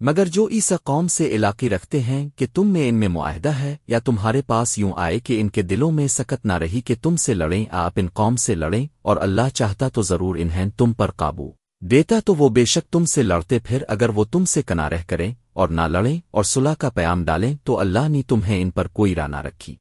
مگر جو اس قوم سے علاقے رکھتے ہیں کہ تم میں ان میں معاہدہ ہے، یا تمہارے پاس یوں آئے کہ ان کے دلوں میں سکت نہ رہی کہ تم سے لڑیں، آپ ان قوم سے لڑیں اور اللہ چاہتا تو ضرور انہیں تم پر قابو۔ دیتا تو وہ بے شک تم سے لڑتے پھر اگر وہ تم سے کنارہ کریں اور نہ لڑیں اور صلح کا پیام ڈالیں تو اللہ نے تمہیں ان پر کوئی راہ نہ رکھی۔